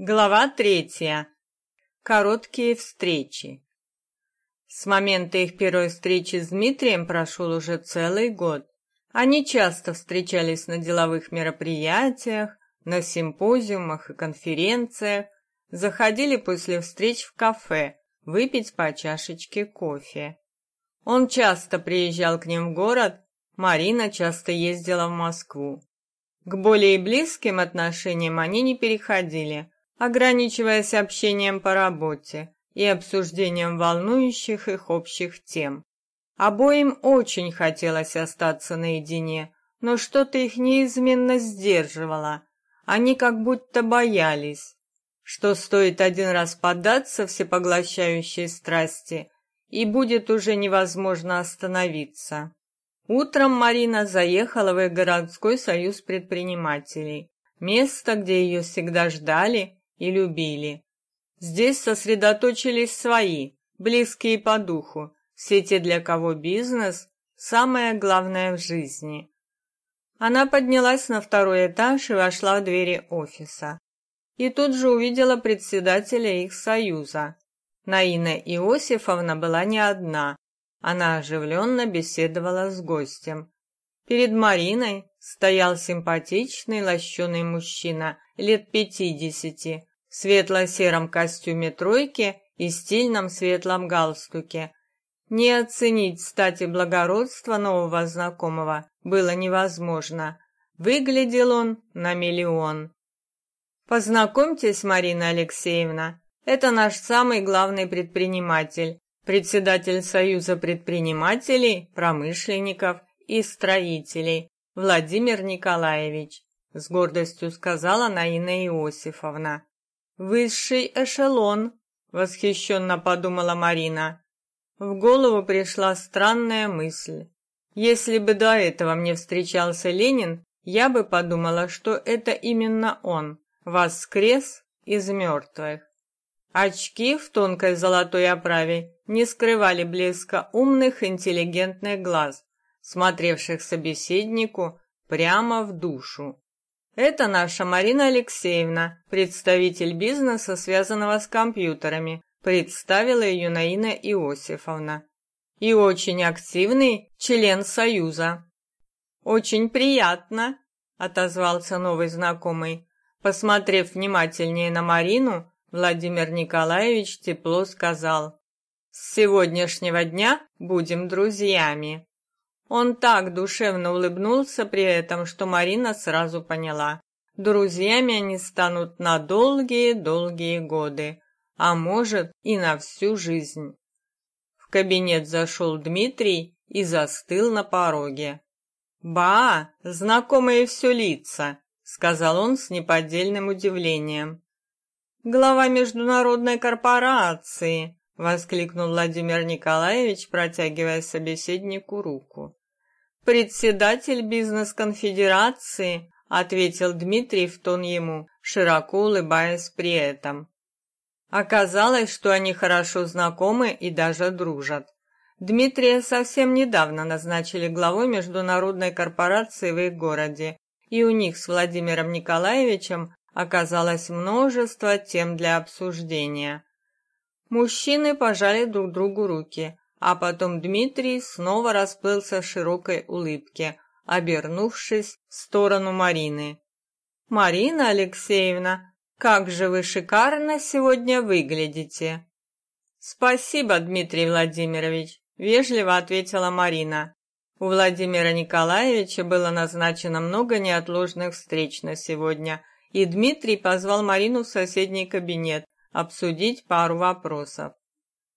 Глава третья. Короткие встречи. С момента их первой встречи с Дмитрием прошел уже целый год. Они часто встречались на деловых мероприятиях, на симпозиумах и конференциях, заходили после встреч в кафе выпить по чашечке кофе. Он часто приезжал к ним в город, Марина часто ездила в Москву. К более близким отношениям они не переходили – ограничиваясь общением по работе и обсуждением волнующих их общих тем. Обоим очень хотелось остаться наедине, но что-то их неизменно сдерживало. Они как будто боялись, что стоит один раз поддаться всепоглощающей страсти, и будет уже невозможно остановиться. Утром Марина заехала в городской союз предпринимателей, место, где ее всегда ждали и любили. Здесь сосредоточились свои, близкие по духу, все те, для кого бизнес – самое главное в жизни. Она поднялась на второй этаж и вошла в двери офиса. И тут же увидела председателя их союза. Наина Иосифовна была не одна. Она оживленно беседовала с гостем. Перед Мариной стоял симпатичный лощеный мужчина лет пятидесяти, светло-сером костюме тройки и стильном светлом галстуке. Не оценить стати благородства нового знакомого было невозможно. Выглядел он на миллион. Познакомьтесь, Марина Алексеевна, это наш самый главный предприниматель, председатель Союза предпринимателей, промышленников и строителей Владимир Николаевич, с гордостью сказала Наина Иосифовна. Высший эшелон, восхищенно подумала Марина. В голову пришла странная мысль. Если бы до этого мне встречался Ленин, я бы подумала, что это именно он, воскрес из мертвых. Очки в тонкой золотой оправе не скрывали блеска умных интеллигентных глаз, смотревших собеседнику прямо в душу. Это наша Марина Алексеевна, представитель бизнеса, связанного с компьютерами, представила ее Наина Иосифовна. И очень активный член Союза. Очень приятно, отозвался новый знакомый. Посмотрев внимательнее на Марину, Владимир Николаевич тепло сказал: "С сегодняшнего дня будем друзьями". Он так душевно улыбнулся при этом, что Марина сразу поняла. Друзьями они станут на долгие-долгие годы, а может и на всю жизнь. В кабинет зашел Дмитрий и застыл на пороге. «Ба, знакомые все лица», — сказал он с неподдельным удивлением. «Глава международной корпорации», — воскликнул Владимир Николаевич, протягивая собеседнику руку. «Председатель бизнес-конфедерации», — ответил Дмитрий в тон ему, широко улыбаясь при этом. Оказалось, что они хорошо знакомы и даже дружат. Дмитрия совсем недавно назначили главой международной корпорации в их городе, и у них с Владимиром Николаевичем оказалось множество тем для обсуждения. Мужчины пожали друг другу руки, а потом Дмитрий снова расплылся в широкой улыбке, обернувшись в сторону Марины. «Марина Алексеевна, как же вы шикарно сегодня выглядите!» «Спасибо, Дмитрий Владимирович», — вежливо ответила Марина. У Владимира Николаевича было назначено много неотложных встреч на сегодня, и Дмитрий позвал Марину в соседний кабинет обсудить пару вопросов.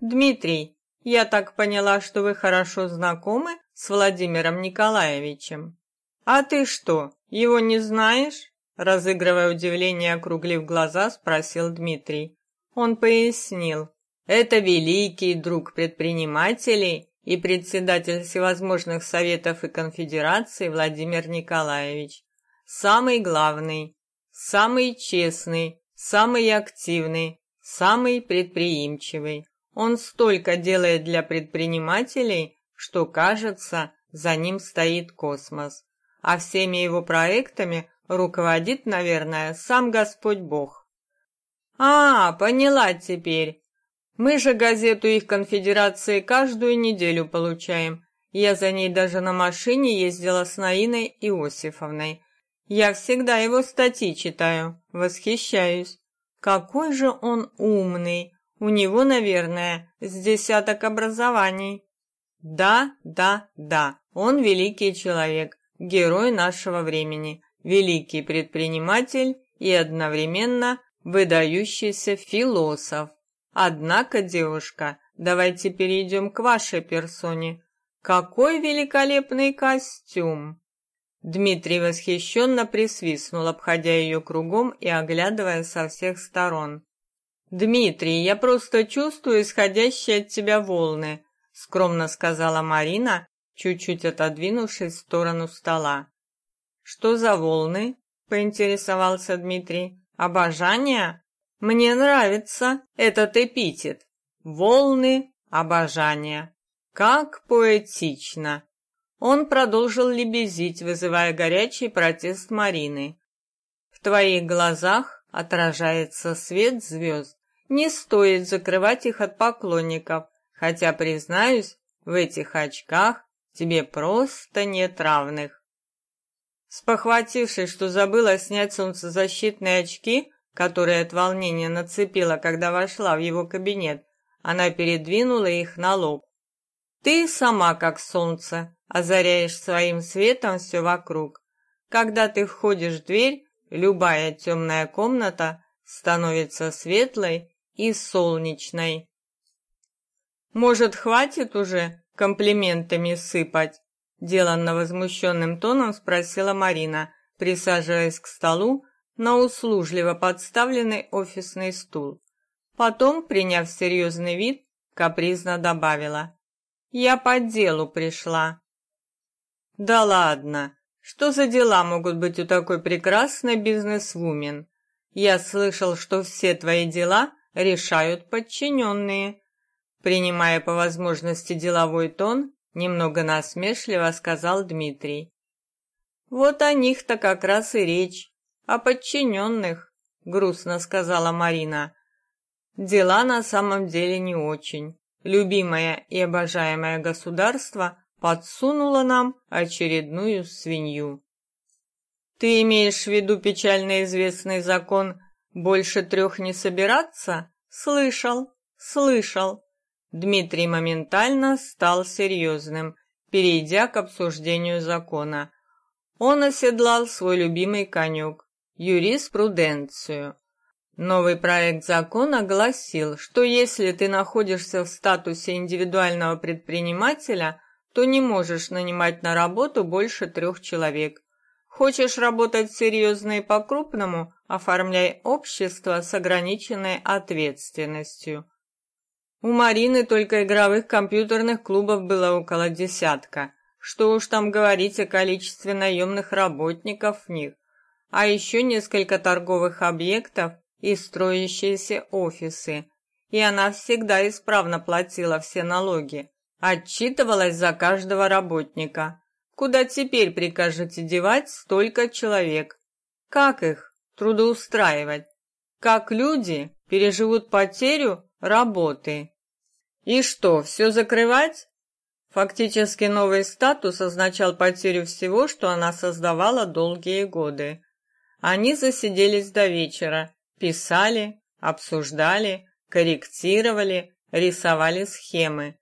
«Дмитрий, я так поняла, что вы хорошо знакомы с Владимиром Николаевичем. А ты что, его не знаешь? Разыгрывая удивление, округлив глаза, спросил Дмитрий. Он пояснил: "Это великий друг предпринимателей и председатель всевозможных советов и конфедераций Владимир Николаевич. Самый главный, самый честный, самый активный, самый предприимчивый. Он столько делает для предпринимателей, что, кажется, за ним стоит космос. А всеми его проектами руководит, наверное, сам Господь Бог. А, поняла теперь. Мы же газету их конфедерации каждую неделю получаем. Я за ней даже на машине ездила с Наиной Иосифовной. Я всегда его статьи читаю, восхищаюсь. Какой же он умный. У него, наверное, с десяток образований. Да, да, да. Он великий человек, герой нашего времени, великий предприниматель и одновременно выдающийся философ. Однако, девушка, давайте перейдем к вашей персоне. Какой великолепный костюм! Дмитрий восхищенно присвистнул, обходя ее кругом и оглядывая со всех сторон. «Дмитрий, я просто чувствую исходящие от тебя волны», — скромно сказала Марина, чуть-чуть отодвинувшись в сторону стола. «Что за волны?» — поинтересовался Дмитрий. «Обожание?» «Мне нравится этот эпитет. Волны обожания. Как поэтично!» Он продолжил лебезить, вызывая горячий протест Марины. «В твоих глазах отражается свет звезд. Не стоит закрывать их от поклонников, хотя, признаюсь, в этих очках тебе просто нет равных». Спохватившись, что забыла снять солнцезащитные очки, которые от волнения нацепила, когда вошла в его кабинет, она передвинула их на лоб. «Ты сама как солнце, озаряешь своим светом все вокруг. Когда ты входишь в дверь, любая темная комната становится светлой и солнечной. Может, хватит уже комплиментами сыпать? Деланно возмущенным тоном спросила Марина, присаживаясь к столу на услужливо подставленный офисный стул. Потом, приняв серьезный вид, капризно добавила. «Я по делу пришла. Да ладно. Что за дела могут быть у такой прекрасной бизнесвумен? Я слышал, что все твои дела решают подчиненные. Принимая по возможности деловой тон, немного насмешливо сказал Дмитрий. Вот о них-то как раз и речь, о подчиненных, грустно сказала Марина. Дела на самом деле не очень. Любимое и обожаемое государство подсунула нам очередную свинью. Ты имеешь в виду печально известный закон «больше трех не собираться»? Слышал, слышал. Дмитрий моментально стал серьезным, перейдя к обсуждению закона. Он оседлал свой любимый конек – юриспруденцию. Новый проект закона гласил, что если ты находишься в статусе индивидуального предпринимателя, то не можешь нанимать на работу больше трех человек. Хочешь работать серьезно и по-крупному, оформляй общество с ограниченной ответственностью. У Марины только игровых компьютерных клубов было около десятка. Что уж там говорить о количестве наемных работников в них. А еще несколько торговых объектов и строящиеся офисы. И она всегда исправно платила все налоги. Отчитывалась за каждого работника. Куда теперь прикажете девать столько человек? Как их трудоустраивать? Как люди переживут потерю работы? И что, все закрывать? Фактически новый статус означал потерю всего, что она создавала долгие годы. Они засиделись до вечера, писали, обсуждали, корректировали, рисовали схемы.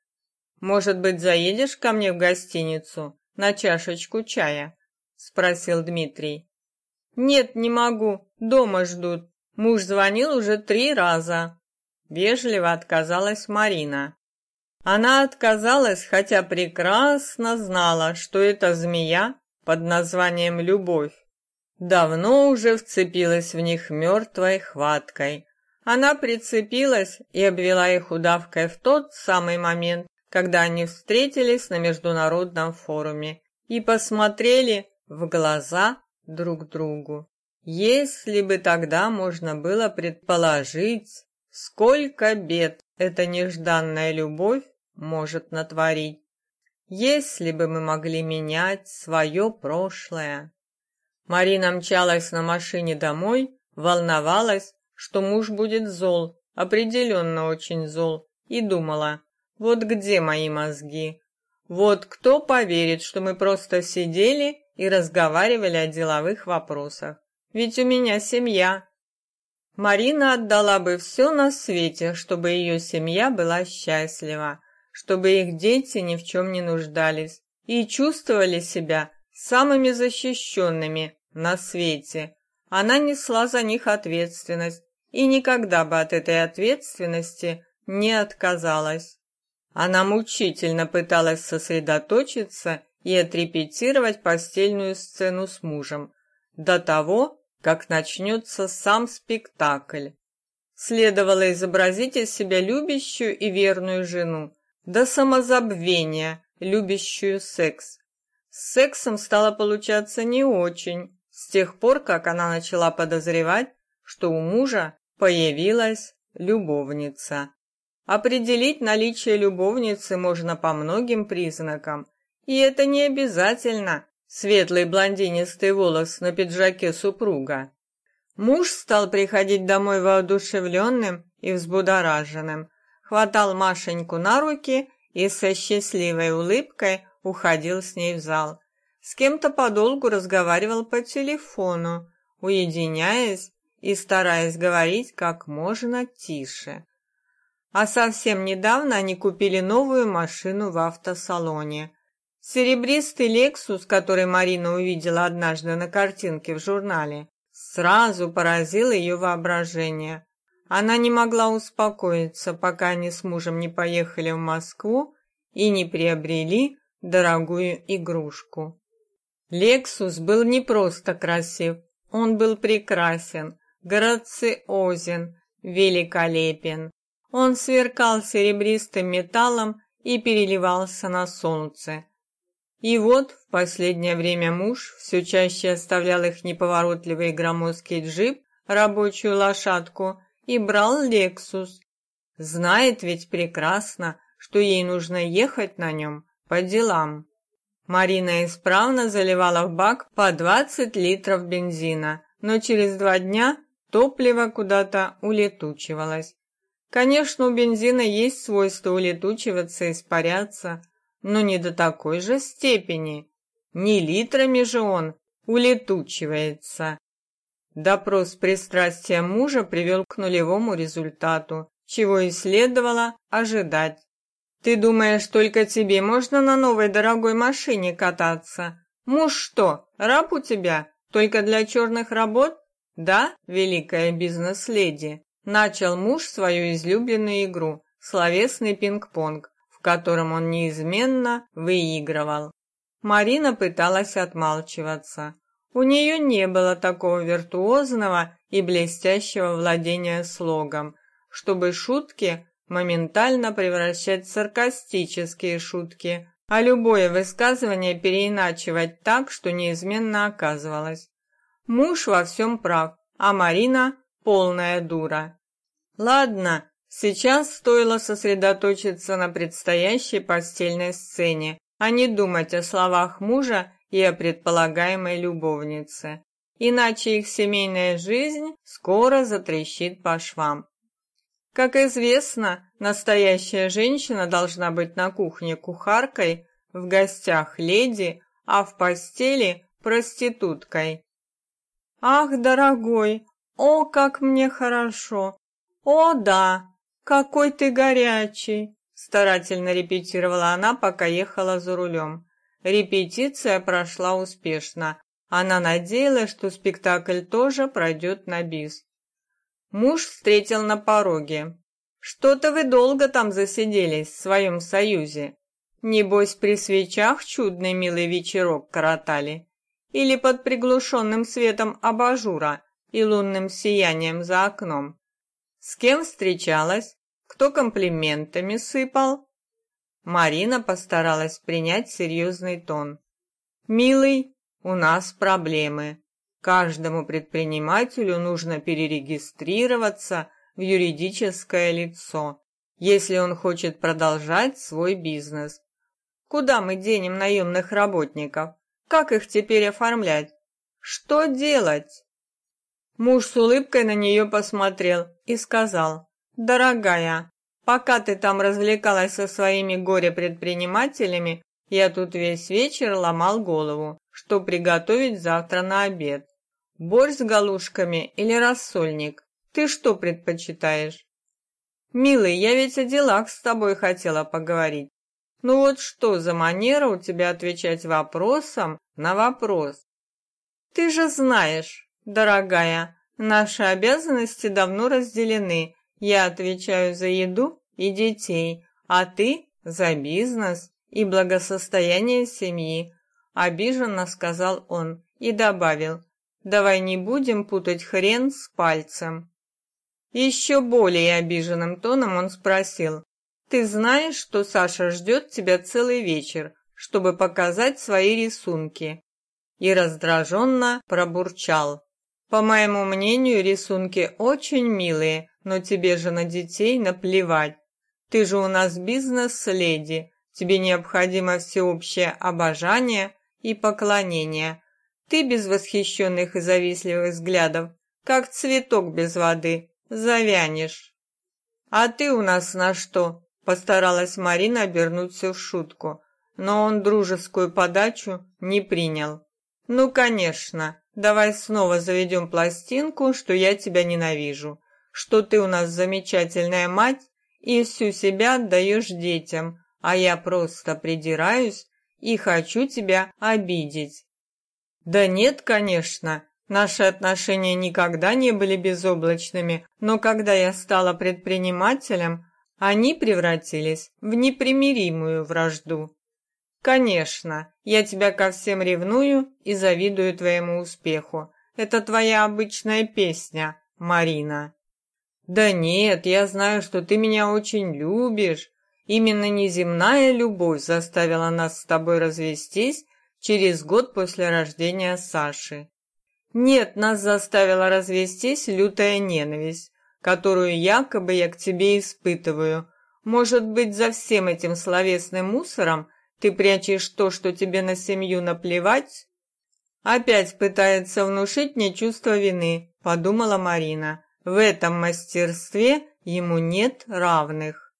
Может быть, заедешь ко мне в гостиницу на чашечку чая? спросил Дмитрий. Нет, не могу. Дома ждут. Муж звонил уже три раза. Вежливо отказалась Марина. Она отказалась, хотя прекрасно знала, что эта змея под названием любовь давно уже вцепилась в них мертвой хваткой. Она прицепилась и обвела их удавкой в тот самый момент, когда они встретились на международном форуме и посмотрели в глаза друг другу. Если бы тогда можно было предположить, сколько бед эта нежданная любовь может натворить. Если бы мы могли менять свое прошлое. Марина мчалась на машине домой, волновалась, что муж будет зол, определенно очень зол, и думала, вот где мои мозги? Вот кто поверит, что мы просто сидели и разговаривали о деловых вопросах? Ведь у меня семья. Марина отдала бы все на свете, чтобы ее семья была счастлива, чтобы их дети ни в чем не нуждались и чувствовали себя самыми защищенными на свете. Она несла за них ответственность и никогда бы от этой ответственности не отказалась. Она мучительно пыталась сосредоточиться и отрепетировать постельную сцену с мужем до того, как начнется сам спектакль. Следовало изобразить из себя любящую и верную жену, до самозабвения, любящую секс. С сексом стало получаться не очень, с тех пор, как она начала подозревать, что у мужа появилась любовница. Определить наличие любовницы можно по многим признакам, и это не обязательно светлый блондинистый волос на пиджаке супруга. Муж стал приходить домой воодушевленным и взбудораженным, хватал Машеньку на руки и со счастливой улыбкой уходил с ней в зал. С кем-то подолгу разговаривал по телефону, уединяясь и стараясь говорить как можно тише. А совсем недавно они купили новую машину в автосалоне. Серебристый Lexus, который Марина увидела однажды на картинке в журнале, сразу поразил ее воображение. Она не могла успокоиться, пока они с мужем не поехали в Москву и не приобрели дорогую игрушку. Лексус был не просто красив, он был прекрасен, грациозен, великолепен. Он сверкал серебристым металлом и переливался на солнце. И вот в последнее время муж все чаще оставлял их неповоротливый громоздкий джип, рабочую лошадку, и брал Лексус. Знает ведь прекрасно, что ей нужно ехать на нем по делам. Марина исправно заливала в бак по 20 литров бензина, но через два дня топливо куда-то улетучивалось. Конечно, у бензина есть свойство улетучиваться и испаряться, но не до такой же степени. Не литрами же он улетучивается. Допрос пристрастия мужа привел к нулевому результату, чего и следовало ожидать. Ты думаешь, только тебе можно на новой дорогой машине кататься? Муж что, раб у тебя? Только для черных работ? Да, великая бизнес-леди. Начал муж свою излюбленную игру словесный пинг-понг, котором он неизменно выигрывал. Марина пыталась отмалчиваться. У нее не было такого виртуозного и блестящего владения слогом, чтобы шутки моментально превращать в саркастические шутки, а любое высказывание переиначивать так, что неизменно оказывалось. Муж во всем прав, а Марина полная дура. Ладно, сейчас стоило сосредоточиться на предстоящей постельной сцене, а не думать о словах мужа и о предполагаемой любовнице. Иначе их семейная жизнь скоро затрещит по швам. Как известно, настоящая женщина должна быть на кухне кухаркой, в гостях леди, а в постели проституткой. Ах, дорогой, о, как мне хорошо. О, да, какой ты горячий, старательно репетировала она, пока ехала за рулем. Репетиция прошла успешно. Она надеялась, что спектакль тоже пройдет на бис. Муж встретил на пороге. «Что-то вы долго там засиделись в своем союзе. Небось, при свечах чудный милый вечерок коротали? Или под приглушенным светом абажура и лунным сиянием за окном? С кем встречалась? Кто комплиментами сыпал?» Марина постаралась принять серьезный тон. «Милый, у нас проблемы. Каждому предпринимателю нужно перерегистрироваться в юридическое лицо, если он хочет продолжать свой бизнес. Куда мы денем наемных работников? Как их теперь оформлять? Что делать? Муж с улыбкой на нее посмотрел и сказал, «Дорогая, пока ты там развлекалась со своими горе-предпринимателями, я тут весь вечер ломал голову, что приготовить завтра на обед. Борщ с галушками или рассольник? Ты что предпочитаешь? Милый, я ведь о делах с тобой хотела поговорить. Ну вот что за манера у тебя отвечать вопросом на вопрос? Ты же знаешь, дорогая, наши обязанности давно разделены. Я отвечаю за еду и детей, а ты за бизнес и благосостояние семьи, обиженно сказал он и добавил: Давай не будем путать хрен с пальцем. Еще более обиженным тоном он спросил: "Ты знаешь, что Саша ждет тебя целый вечер, чтобы показать свои рисунки?" И раздраженно пробурчал: "По моему мнению, рисунки очень милые, но тебе же на детей наплевать. Ты же у нас бизнес-леди, тебе необходимо всеобщее обожание и поклонение. Ты без восхищенных и завистливых взглядов, как цветок без воды, завянешь. А ты у нас на что? Постаралась Марина обернуть все в шутку, но он дружескую подачу не принял. Ну, конечно. Давай снова заведем пластинку, что я тебя ненавижу, что ты у нас замечательная мать и всю себя отдаешь детям, а я просто придираюсь и хочу тебя обидеть. Да нет, конечно. Наши отношения никогда не были безоблачными, но когда я стала предпринимателем, они превратились в непримиримую вражду. Конечно, я тебя ко всем ревную и завидую твоему успеху. Это твоя обычная песня, Марина. Да нет, я знаю, что ты меня очень любишь. Именно неземная любовь заставила нас с тобой развестись через год после рождения Саши. Нет, нас заставила развестись лютая ненависть, которую якобы я к тебе испытываю. Может быть, за всем этим словесным мусором ты прячешь то, что тебе на семью наплевать? Опять пытается внушить мне чувство вины, подумала Марина. В этом мастерстве ему нет равных.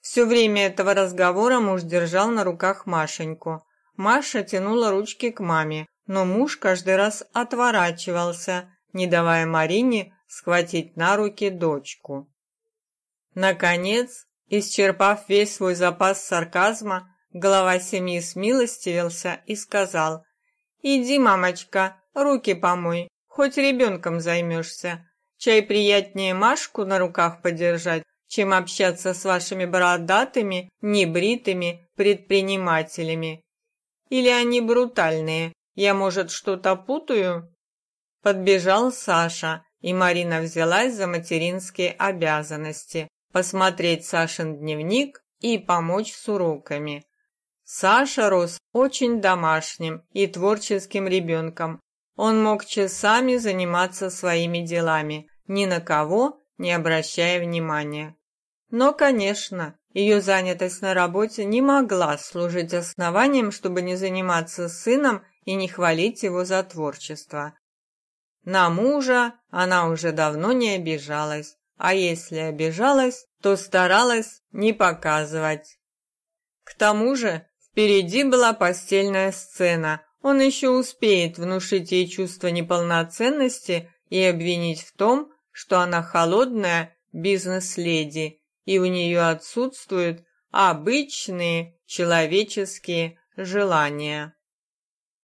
Все время этого разговора муж держал на руках Машеньку. Маша тянула ручки к маме, но муж каждый раз отворачивался, не давая Марине схватить на руки дочку. Наконец, исчерпав весь свой запас сарказма, глава семьи смилостивился и сказал: "Иди, мамочка, руки помой, хоть ребенком займешься. Чай приятнее Машку на руках подержать, чем общаться с вашими бородатыми, небритыми предпринимателями. Или они брутальные? Я, может, что-то путаю?» Подбежал Саша, и Марина взялась за материнские обязанности посмотреть Сашин дневник и помочь с уроками. Саша рос очень домашним и творческим ребенком. Он мог часами заниматься своими делами, ни на кого не обращая внимания. Но, конечно, ее занятость на работе не могла служить основанием, чтобы не заниматься сыном и не хвалить его за творчество. На мужа она уже давно не обижалась, а если обижалась, то старалась не показывать. К тому же впереди была постельная сцена. Он еще успеет внушить ей чувство неполноценности и обвинить в том, что она холодная бизнес-леди и у нее отсутствуют обычные человеческие желания.